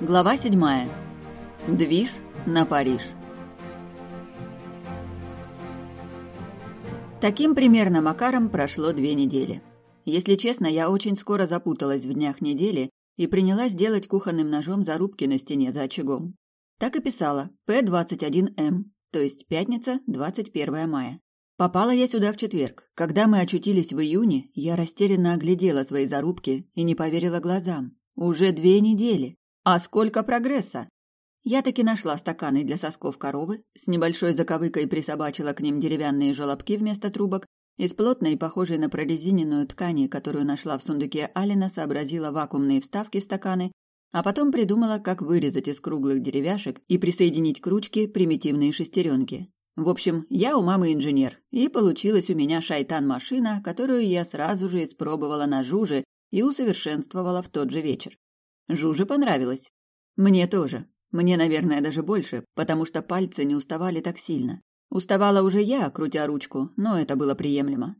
Глава седьмая. Движ на Париж. Таким примерно макаром прошло две недели. Если честно, я очень скоро запуталась в днях недели и принялась делать кухонным ножом зарубки на стене за очагом. Так и писала П-21М, то есть пятница, 21 мая. Попала я сюда в четверг. Когда мы очутились в июне, я растерянно оглядела свои зарубки и не поверила глазам. Уже две недели. А сколько прогресса! Я таки нашла стаканы для сосков коровы, с небольшой заковыкой присобачила к ним деревянные желобки вместо трубок, из плотной, похожей на прорезиненную ткани, которую нашла в сундуке Алина, сообразила вакуумные вставки в стаканы, а потом придумала, как вырезать из круглых деревяшек и присоединить к ручке примитивные шестеренки. В общем, я у мамы инженер, и получилась у меня шайтан-машина, которую я сразу же испробовала на жуже и усовершенствовала в тот же вечер. Жуже понравилось. Мне тоже. Мне, наверное, даже больше, потому что пальцы не уставали так сильно. Уставала уже я, крутя ручку, но это было приемлемо.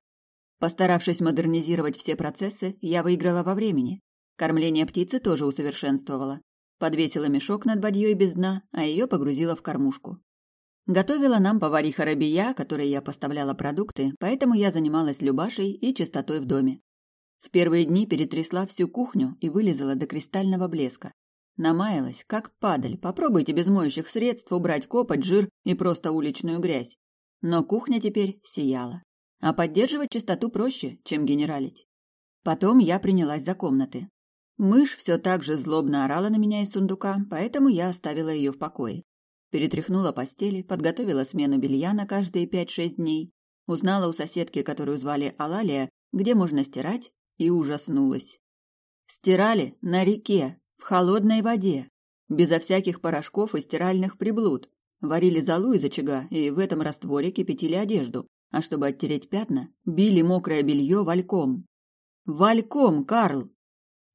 Постаравшись модернизировать все процессы, я выиграла во времени. Кормление птицы тоже усовершенствовала. Подвесила мешок над бадьей без дна, а ее погрузила в кормушку. Готовила нам повариха Рабия, которой я поставляла продукты, поэтому я занималась Любашей и чистотой в доме. В первые дни перетрясла всю кухню и вылезала до кристального блеска. Намаялась, как падаль. Попробуйте без моющих средств убрать копоть, жир и просто уличную грязь. Но кухня теперь сияла. А поддерживать чистоту проще, чем генералить. Потом я принялась за комнаты. Мышь все так же злобно орала на меня из сундука, поэтому я оставила ее в покое. Перетряхнула постели, подготовила смену белья на каждые пять-шесть дней, узнала у соседки, которую звали Алалия, где можно стирать, и ужаснулась. Стирали на реке, в холодной воде, безо всяких порошков и стиральных приблуд. Варили золу из очага и в этом растворе кипятили одежду, а чтобы оттереть пятна, били мокрое белье вальком. Вальком, Карл!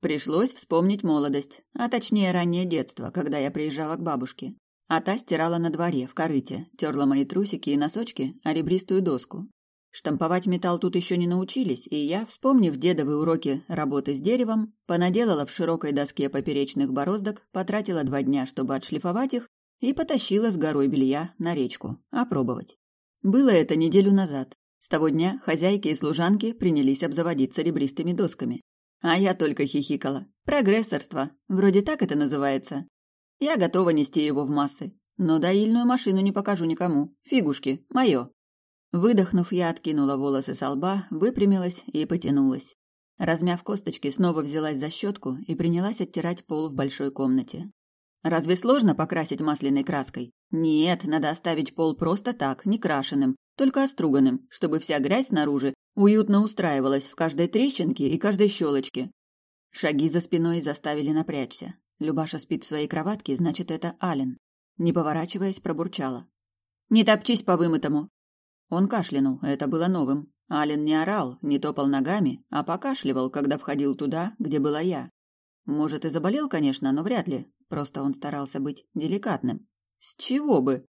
Пришлось вспомнить молодость, а точнее раннее детство, когда я приезжала к бабушке. А та стирала на дворе, в корыте, терла мои трусики и носочки о ребристую доску. Штамповать металл тут еще не научились, и я, вспомнив дедовые уроки работы с деревом, понаделала в широкой доске поперечных бороздок, потратила два дня, чтобы отшлифовать их, и потащила с горой белья на речку, опробовать. Было это неделю назад. С того дня хозяйки и служанки принялись обзаводиться ребристыми досками. А я только хихикала. Прогрессорство. Вроде так это называется. Я готова нести его в массы. Но доильную машину не покажу никому. Фигушки. Мое. Выдохнув, я откинула волосы со лба, выпрямилась и потянулась. Размяв косточки, снова взялась за щетку и принялась оттирать пол в большой комнате. Разве сложно покрасить масляной краской? Нет, надо оставить пол просто так, не крашеным, только оструганным, чтобы вся грязь снаружи уютно устраивалась в каждой трещинке и каждой щелочке. Шаги за спиной заставили напрячься. Любаша спит в своей кроватке, значит, это Ален. Не поворачиваясь, пробурчала. «Не топчись по вымытому. Он кашлянул, это было новым. Ален не орал, не топал ногами, а покашливал, когда входил туда, где была я. Может, и заболел, конечно, но вряд ли. Просто он старался быть деликатным. С чего бы?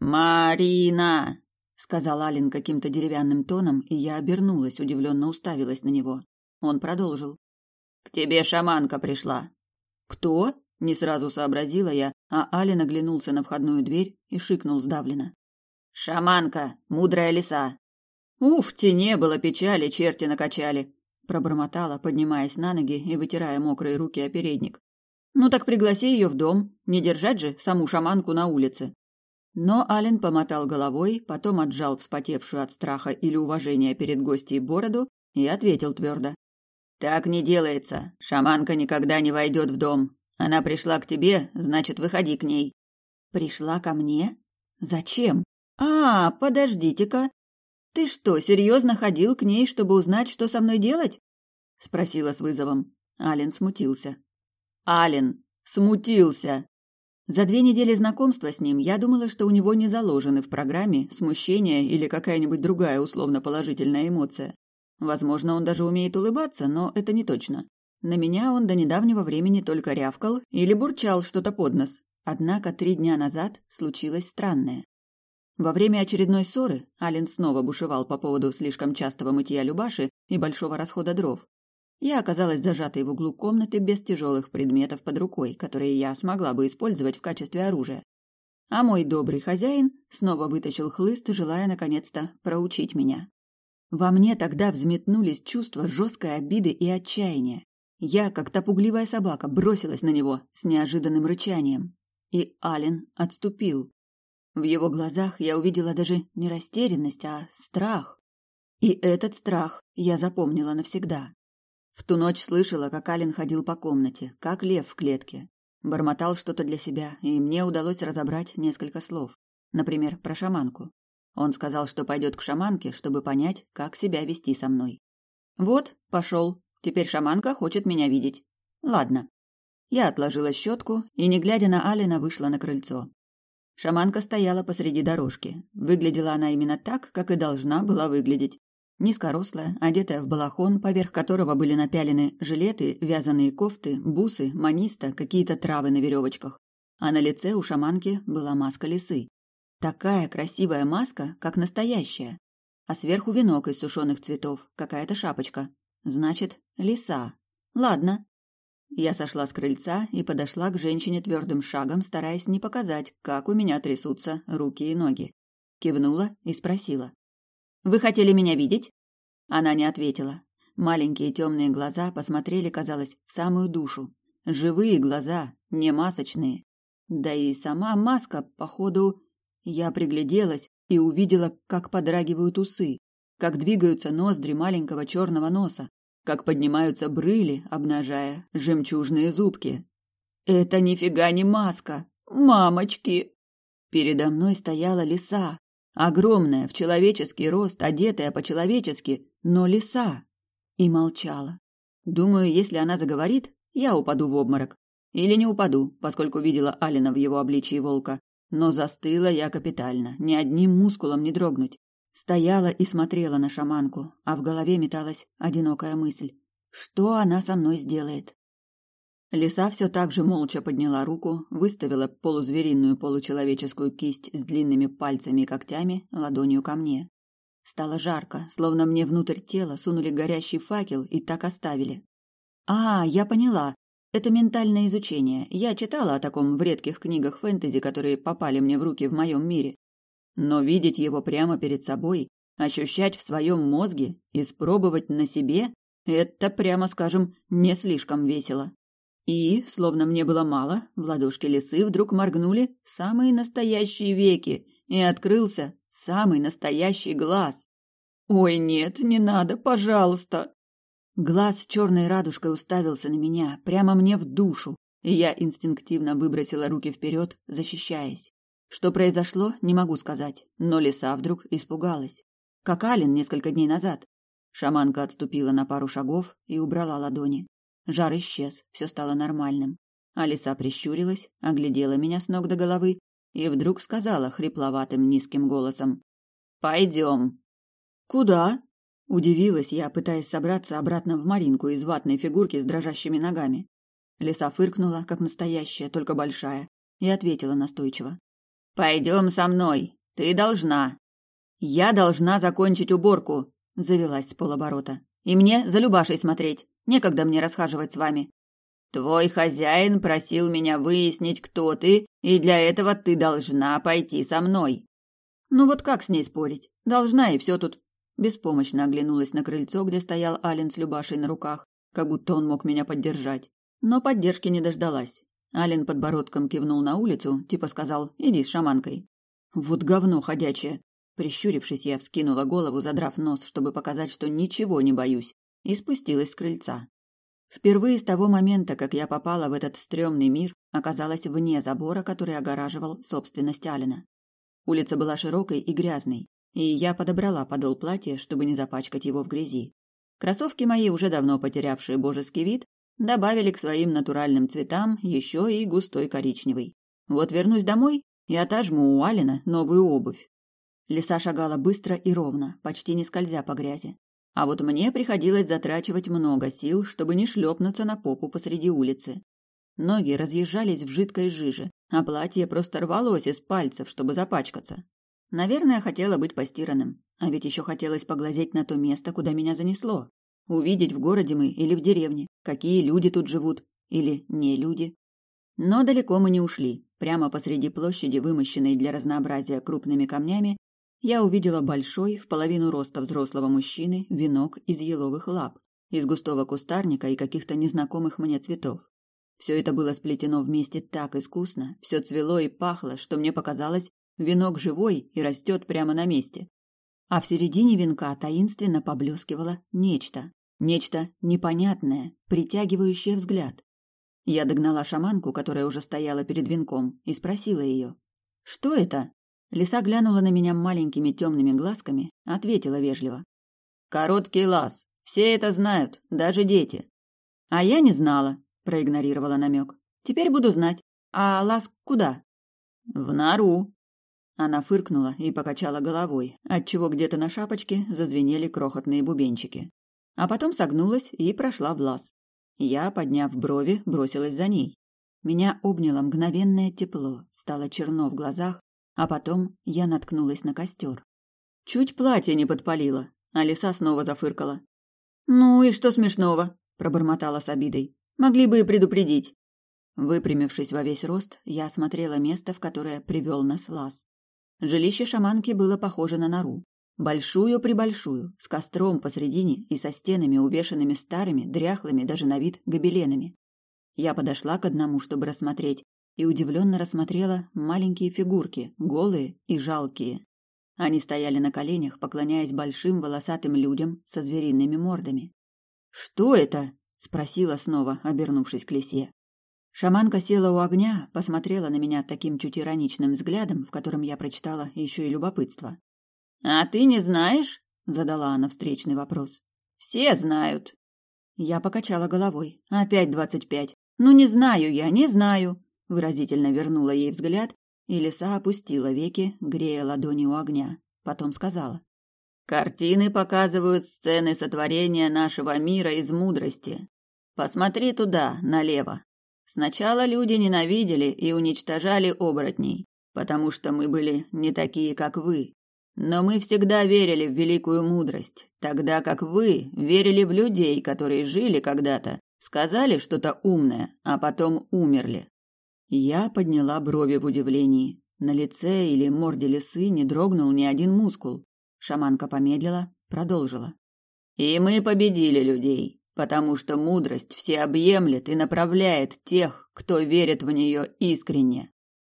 «Марина!» — сказал Ален каким-то деревянным тоном, и я обернулась, удивленно уставилась на него. Он продолжил. «К тебе шаманка пришла». «Кто?» — не сразу сообразила я, а Ален оглянулся на входную дверь и шикнул сдавленно. «Шаманка, мудрая лиса!» «Уф, те не было печали, черти накачали!» Пробормотала, поднимаясь на ноги и вытирая мокрые руки о передник. «Ну так пригласи ее в дом, не держать же саму шаманку на улице!» Но Ален помотал головой, потом отжал вспотевшую от страха или уважения перед гостьей бороду и ответил твердо. «Так не делается. Шаманка никогда не войдет в дом. Она пришла к тебе, значит, выходи к ней». «Пришла ко мне? Зачем?» «А, подождите-ка. Ты что, серьезно ходил к ней, чтобы узнать, что со мной делать?» — спросила с вызовом. Ален смутился. Ален смутился. За две недели знакомства с ним я думала, что у него не заложены в программе смущение или какая-нибудь другая условно-положительная эмоция. Возможно, он даже умеет улыбаться, но это не точно. На меня он до недавнего времени только рявкал или бурчал что-то под нос. Однако три дня назад случилось странное. Во время очередной ссоры Ален снова бушевал по поводу слишком частого мытья Любаши и большого расхода дров. я оказалась зажатой в углу комнаты без тяжелых предметов под рукой, которые я смогла бы использовать в качестве оружия. А мой добрый хозяин снова вытащил хлыст, желая наконец-то проучить меня. Во мне тогда взметнулись чувства жесткой обиды и отчаяния. Я, как та пугливая собака, бросилась на него с неожиданным рычанием. И Ален отступил. В его глазах я увидела даже не растерянность, а страх. И этот страх я запомнила навсегда. В ту ночь слышала, как Ален ходил по комнате, как лев в клетке. Бормотал что-то для себя, и мне удалось разобрать несколько слов. Например, про шаманку. Он сказал, что пойдет к шаманке, чтобы понять, как себя вести со мной. Вот, пошел. Теперь шаманка хочет меня видеть. Ладно. Я отложила щетку и, не глядя на Алина, вышла на крыльцо. Шаманка стояла посреди дорожки. Выглядела она именно так, как и должна была выглядеть. Низкорослая, одетая в балахон, поверх которого были напялены жилеты, вязаные кофты, бусы, маниста, какие-то травы на веревочках. А на лице у шаманки была маска лисы. Такая красивая маска, как настоящая. А сверху венок из сушеных цветов, какая-то шапочка. Значит, лиса. Ладно. Я сошла с крыльца и подошла к женщине твердым шагом, стараясь не показать, как у меня трясутся руки и ноги. Кивнула и спросила. «Вы хотели меня видеть?» Она не ответила. Маленькие темные глаза посмотрели, казалось, в самую душу. Живые глаза, не масочные. Да и сама маска, походу, я пригляделась и увидела, как подрагивают усы, как двигаются ноздри маленького черного носа, как поднимаются брыли, обнажая жемчужные зубки. Это нифига не маска, мамочки! Передо мной стояла лиса, огромная, в человеческий рост, одетая по-человечески, но лиса, и молчала. Думаю, если она заговорит, я упаду в обморок. Или не упаду, поскольку видела Алина в его обличии волка. Но застыла я капитально, ни одним мускулом не дрогнуть. Стояла и смотрела на шаманку, а в голове металась одинокая мысль. Что она со мной сделает? Лиса все так же молча подняла руку, выставила полузвериную получеловеческую кисть с длинными пальцами и когтями ладонью ко мне. Стало жарко, словно мне внутрь тела сунули горящий факел и так оставили. А, я поняла. Это ментальное изучение. Я читала о таком в редких книгах фэнтези, которые попали мне в руки в моем мире. Но видеть его прямо перед собой, ощущать в своем мозге, испробовать на себе – это, прямо скажем, не слишком весело. И, словно мне было мало, в ладошке лисы вдруг моргнули самые настоящие веки, и открылся самый настоящий глаз. «Ой, нет, не надо, пожалуйста!» Глаз с черной радужкой уставился на меня, прямо мне в душу, и я инстинктивно выбросила руки вперед, защищаясь. Что произошло, не могу сказать, но лиса вдруг испугалась. Как Алин несколько дней назад. Шаманка отступила на пару шагов и убрала ладони. Жар исчез, все стало нормальным. А лиса прищурилась, оглядела меня с ног до головы и вдруг сказала хрипловатым низким голосом. «Пойдем». «Куда?» Удивилась я, пытаясь собраться обратно в Маринку из ватной фигурки с дрожащими ногами. Лиса фыркнула, как настоящая, только большая, и ответила настойчиво. «Пойдем со мной. Ты должна». «Я должна закончить уборку», — завелась с полоборота. «И мне за Любашей смотреть. Некогда мне расхаживать с вами». «Твой хозяин просил меня выяснить, кто ты, и для этого ты должна пойти со мной». «Ну вот как с ней спорить? Должна, и все тут. Беспомощно оглянулась на крыльцо, где стоял Ален с Любашей на руках, как будто он мог меня поддержать. Но поддержки не дождалась. Ален подбородком кивнул на улицу, типа сказал «иди с шаманкой». «Вот говно ходячее!» Прищурившись, я вскинула голову, задрав нос, чтобы показать, что ничего не боюсь, и спустилась с крыльца. Впервые с того момента, как я попала в этот стрёмный мир, оказалась вне забора, который огораживал собственность Алина. Улица была широкой и грязной, и я подобрала подол платья, чтобы не запачкать его в грязи. Кроссовки мои, уже давно потерявшие божеский вид, добавили к своим натуральным цветам еще и густой коричневый. Вот вернусь домой и отожму у Алина новую обувь. Лиса шагала быстро и ровно, почти не скользя по грязи. А вот мне приходилось затрачивать много сил, чтобы не шлепнуться на попу посреди улицы. Ноги разъезжались в жидкой жиже, а платье просто рвалось из пальцев, чтобы запачкаться. Наверное, хотела быть постиранным. А ведь еще хотелось поглазеть на то место, куда меня занесло. Увидеть, в городе мы или в деревне, какие люди тут живут или не люди. Но далеко мы не ушли. Прямо посреди площади, вымощенной для разнообразия крупными камнями, я увидела большой, в половину роста взрослого мужчины, венок из еловых лап, из густого кустарника и каких-то незнакомых мне цветов. Все это было сплетено вместе так искусно, все цвело и пахло, что мне показалось, венок живой и растет прямо на месте. А в середине венка таинственно поблескивало нечто. Нечто непонятное, притягивающее взгляд. Я догнала шаманку, которая уже стояла перед венком, и спросила ее. «Что это?» Лиса глянула на меня маленькими темными глазками, ответила вежливо. «Короткий лаз. Все это знают, даже дети». «А я не знала», — проигнорировала намек. «Теперь буду знать. А лаз куда?» «В нору». Она фыркнула и покачала головой, отчего где-то на шапочке зазвенели крохотные бубенчики. А потом согнулась и прошла в лаз. Я, подняв брови, бросилась за ней. Меня обняло мгновенное тепло, стало черно в глазах, а потом я наткнулась на костер. Чуть платье не подпалило, а лиса снова зафыркала. «Ну и что смешного?» – пробормотала с обидой. «Могли бы и предупредить». Выпрямившись во весь рост, я осмотрела место, в которое привел нас лаз. Жилище шаманки было похоже на нору. Большую-пребольшую, с костром посредине и со стенами, увешанными старыми, дряхлыми даже на вид гобеленами. Я подошла к одному, чтобы рассмотреть, и удивленно рассмотрела маленькие фигурки, голые и жалкие. Они стояли на коленях, поклоняясь большим волосатым людям со звериными мордами. «Что это?» – спросила снова, обернувшись к лисе. Шаманка села у огня, посмотрела на меня таким чуть ироничным взглядом, в котором я прочитала еще и любопытство. «А ты не знаешь?» – задала она встречный вопрос. «Все знают». Я покачала головой. «Опять двадцать пять. Ну, не знаю я, не знаю». Выразительно вернула ей взгляд, и лиса опустила веки, грея ладони у огня. Потом сказала. «Картины показывают сцены сотворения нашего мира из мудрости. Посмотри туда, налево. Сначала люди ненавидели и уничтожали оборотней, потому что мы были не такие, как вы. Но мы всегда верили в великую мудрость, тогда как вы верили в людей, которые жили когда-то, сказали что-то умное, а потом умерли. Я подняла брови в удивлении. На лице или морде лисы не дрогнул ни один мускул. Шаманка помедлила, продолжила. И мы победили людей, потому что мудрость всеобъемлет и направляет тех, кто верит в нее искренне.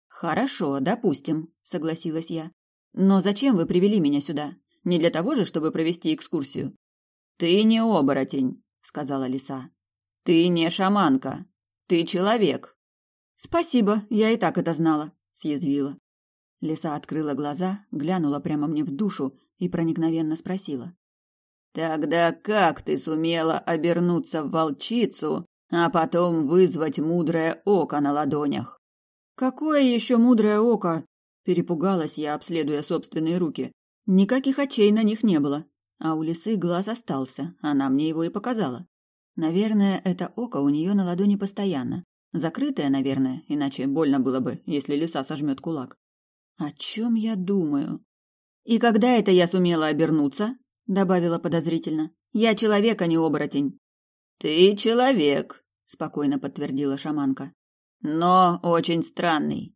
Хорошо, допустим, согласилась я. Но зачем вы привели меня сюда? Не для того же, чтобы провести экскурсию? Ты не оборотень, сказала лиса. Ты не шаманка. Ты человек. Спасибо, я и так это знала, съязвила. Лиса открыла глаза, глянула прямо мне в душу и проникновенно спросила: Тогда как ты сумела обернуться в волчицу, а потом вызвать мудрое око на ладонях? Какое еще мудрое око? Перепугалась я, обследуя собственные руки. Никаких очей на них не было, а у лисы глаз остался, она мне его и показала. Наверное, это око у нее на ладони постоянно. Закрытое, наверное, иначе больно было бы, если лиса сожмет кулак. О чем я думаю? И когда это я сумела обернуться? добавила подозрительно. Я человек, а не оборотень. Ты человек, спокойно подтвердила шаманка. Но очень странный.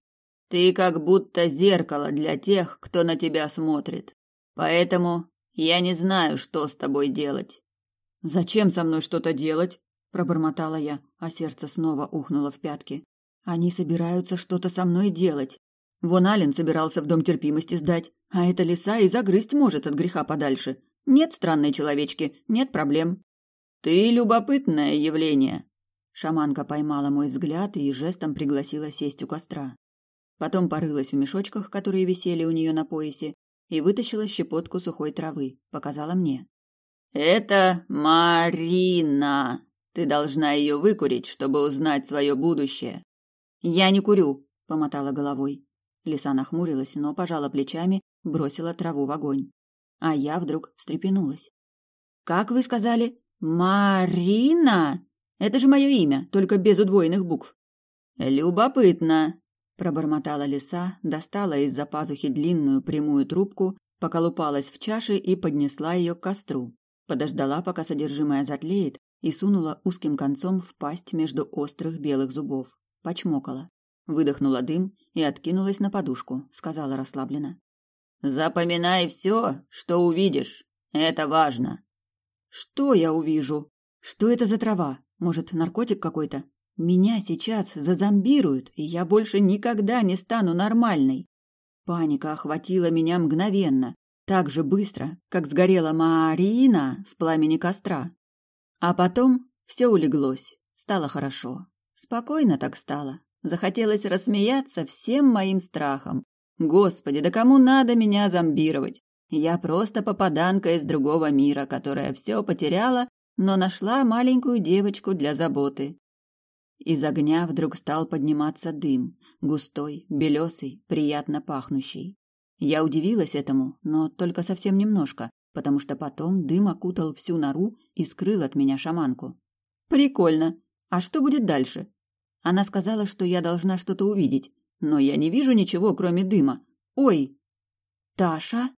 Ты как будто зеркало для тех, кто на тебя смотрит. Поэтому я не знаю, что с тобой делать. Зачем со мной что-то делать? пробормотала я, а сердце снова ухнуло в пятки. Они собираются что-то со мной делать. Вон Ален собирался в дом терпимости сдать, а эта лиса и загрызть может от греха подальше. Нет странной человечки, нет проблем. Ты любопытное явление. Шаманка поймала мой взгляд и жестом пригласила сесть у костра. Потом порылась в мешочках, которые висели у нее на поясе, и вытащила щепотку сухой травы, показала мне. «Это Марина. Ты должна ее выкурить, чтобы узнать свое будущее». «Я не курю», — помотала головой. Лиса нахмурилась, но пожала плечами, бросила траву в огонь. А я вдруг встрепенулась. «Как вы сказали? Марина? Это же мое имя, только без удвоенных букв». «Любопытно», Пробормотала лиса, достала из-за пазухи длинную прямую трубку, поколупалась в чаше и поднесла ее к костру. Подождала, пока содержимое затлеет, и сунула узким концом в пасть между острых белых зубов. Почмокала. Выдохнула дым и откинулась на подушку, сказала расслабленно. «Запоминай все, что увидишь. Это важно». «Что я увижу? Что это за трава? Может, наркотик какой-то? Меня сейчас зазомбируют, и я больше никогда не стану нормальной». Паника охватила меня мгновенно, так же быстро, как сгорела Марина в пламени костра. А потом все улеглось, стало хорошо. Спокойно так стало. Захотелось рассмеяться всем моим страхам. Господи, да кому надо меня зомбировать? Я просто попаданка из другого мира, которая все потеряла, но нашла маленькую девочку для заботы. Из огня вдруг стал подниматься дым, густой, белесый, приятно пахнущий. Я удивилась этому, но только совсем немножко, потому что потом дым окутал всю нору и скрыл от меня шаманку. Прикольно. А что будет дальше? Она сказала, что я должна что-то увидеть, но я не вижу ничего, кроме дыма. Ой! Таша?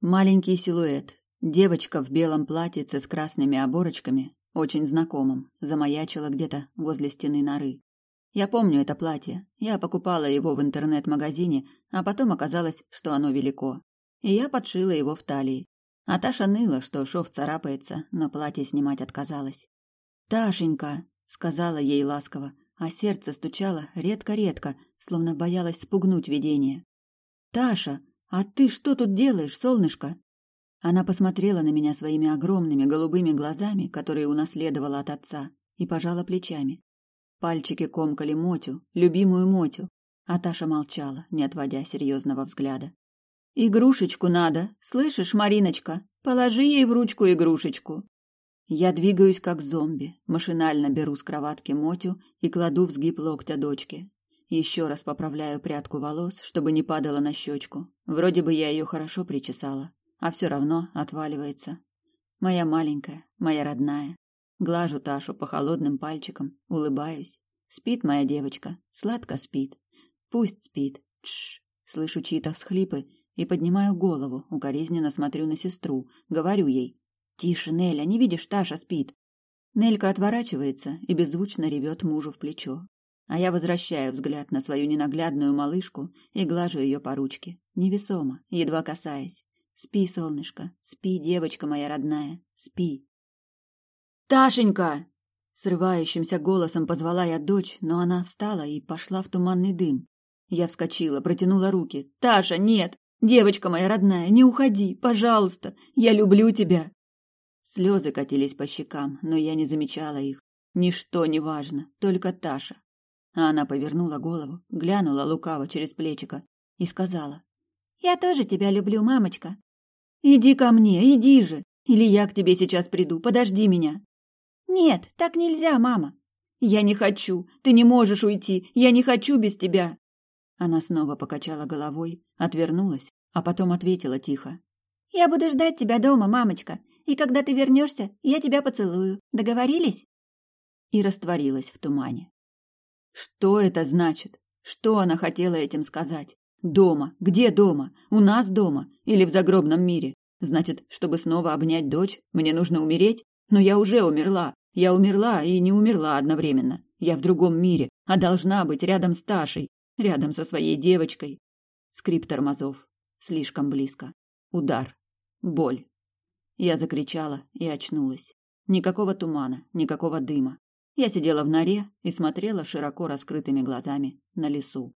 Маленький силуэт. Девочка в белом платьице с красными оборочками, очень знакомым, замаячила где-то возле стены норы. Я помню это платье. Я покупала его в интернет-магазине, а потом оказалось, что оно велико. И я подшила его в талии. А Таша ныла, что шов царапается, но платье снимать отказалась. «Ташенька!» — сказала ей ласково, а сердце стучало редко-редко, словно боялось спугнуть видение. «Таша, а ты что тут делаешь, солнышко?» Она посмотрела на меня своими огромными голубыми глазами, которые унаследовала от отца, и пожала плечами. Пальчики комкали Мотю, любимую Мотю, а Таша молчала, не отводя серьезного взгляда. «Игрушечку надо, слышишь, Мариночка? Положи ей в ручку игрушечку». Я двигаюсь как зомби, машинально беру с кроватки Мотю и кладу в сгиб локтя дочки. Еще раз поправляю прядку волос, чтобы не падала на щечку. Вроде бы я ее хорошо причесала, а все равно отваливается. Моя маленькая, моя родная, Глажу Ташу по холодным пальчикам, улыбаюсь. Спит моя девочка, сладко спит. Пусть спит. Тш. Слышу чьи-то всхлипы и поднимаю голову, укоризненно смотрю на сестру, говорю ей: "Тише, Неля, не видишь, Таша спит". Нелька отворачивается и беззвучно ревет мужу в плечо. А я возвращаю взгляд на свою ненаглядную малышку и глажу ее по ручке, невесомо, едва касаясь. Спи, солнышко, спи, девочка моя родная, спи. «Ташенька!» Срывающимся голосом позвала я дочь, но она встала и пошла в туманный дым. Я вскочила, протянула руки. «Таша, нет! Девочка моя родная, не уходи, пожалуйста! Я люблю тебя!» Слезы катились по щекам, но я не замечала их. Ничто не важно, только Таша. А она повернула голову, глянула лукаво через плечико и сказала. «Я тоже тебя люблю, мамочка». «Иди ко мне, иди же! Или я к тебе сейчас приду, подожди меня!» «Нет, так нельзя, мама!» «Я не хочу! Ты не можешь уйти! Я не хочу без тебя!» Она снова покачала головой, отвернулась, а потом ответила тихо. «Я буду ждать тебя дома, мамочка, и когда ты вернешься, я тебя поцелую. Договорились?» И растворилась в тумане. Что это значит? Что она хотела этим сказать? Дома? Где дома? У нас дома? Или в загробном мире? Значит, чтобы снова обнять дочь, мне нужно умереть? Но я уже умерла. Я умерла и не умерла одновременно. Я в другом мире, а должна быть рядом с Ташей, рядом со своей девочкой. Скрип тормозов. Слишком близко. Удар. Боль. Я закричала и очнулась. Никакого тумана, никакого дыма. Я сидела в норе и смотрела широко раскрытыми глазами на лесу.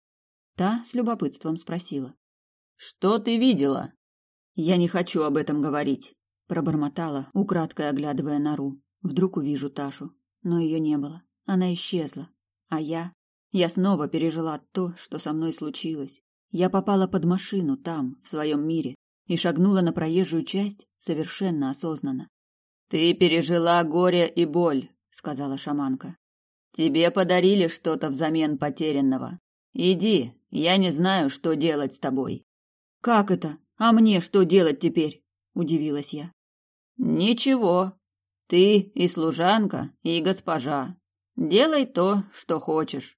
Та с любопытством спросила. «Что ты видела?» «Я не хочу об этом говорить», — пробормотала, украдкой оглядывая нору. Вдруг увижу Ташу, но ее не было. Она исчезла. А я... Я снова пережила то, что со мной случилось. Я попала под машину там, в своем мире, и шагнула на проезжую часть совершенно осознанно. «Ты пережила горе и боль», — сказала шаманка. «Тебе подарили что-то взамен потерянного. Иди, я не знаю, что делать с тобой». «Как это? А мне что делать теперь?» — удивилась я. «Ничего, ты и служанка, и госпожа. Делай то, что хочешь.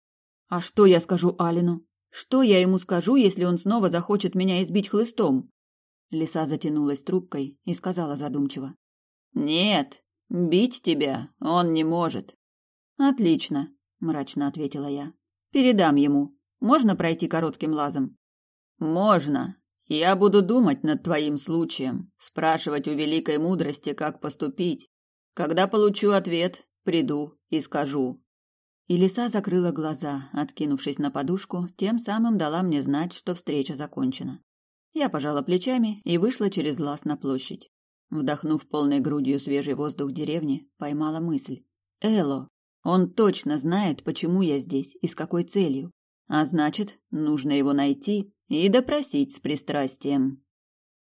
А что я скажу Алину? Что я ему скажу, если он снова захочет меня избить хлыстом? Лиса затянулась трубкой и сказала задумчиво: Нет, бить тебя он не может. Отлично, мрачно ответила я. Передам ему. Можно пройти коротким лазом? Можно. Я буду думать над твоим случаем, спрашивать у великой мудрости, как поступить. Когда получу ответ, приду и скажу. И лиса закрыла глаза, откинувшись на подушку, тем самым дала мне знать, что встреча закончена. Я пожала плечами и вышла через лаз на площадь. Вдохнув полной грудью свежий воздух деревни, поймала мысль. Эло. Он точно знает, почему я здесь и с какой целью. А значит, нужно его найти и допросить с пристрастием.